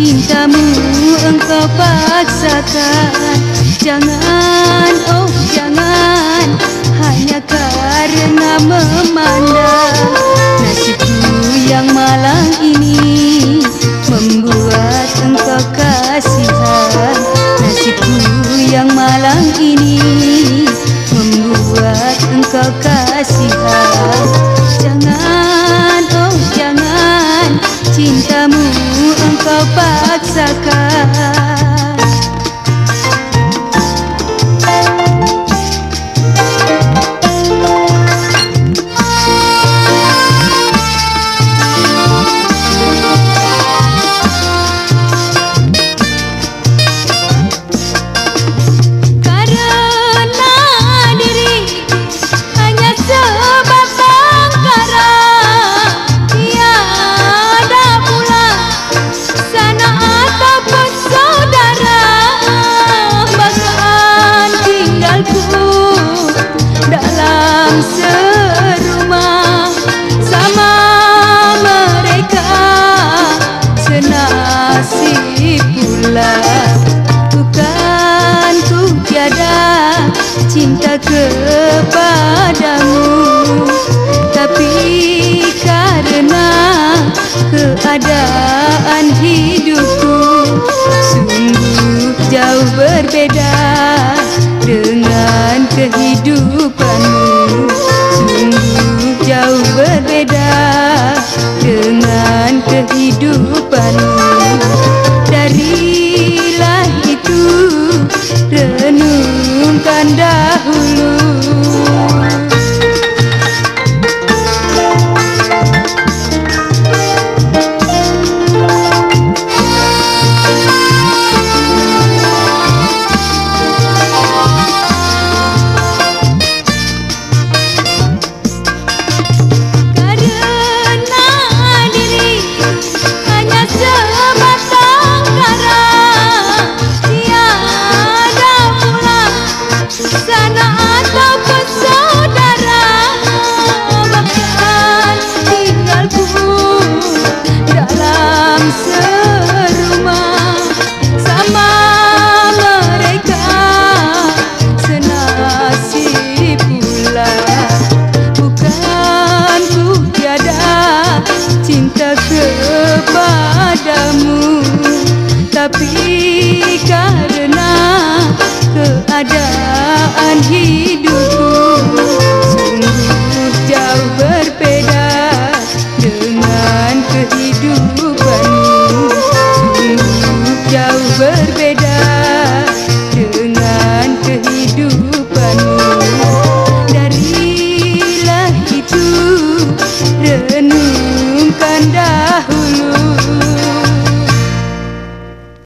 cintamu engkau paksakan. Jangan, oh jangan. Hanya karena memandang. Engkau paksakan kepadamu. Tapi karena keadaan hidupku Sungguh jauh berbeda dengan kehidupanmu. Sungguh jauh berbeda dengan kehidupanmu. Darilah itu renungkan dahulu Tapi karena keadaan hidup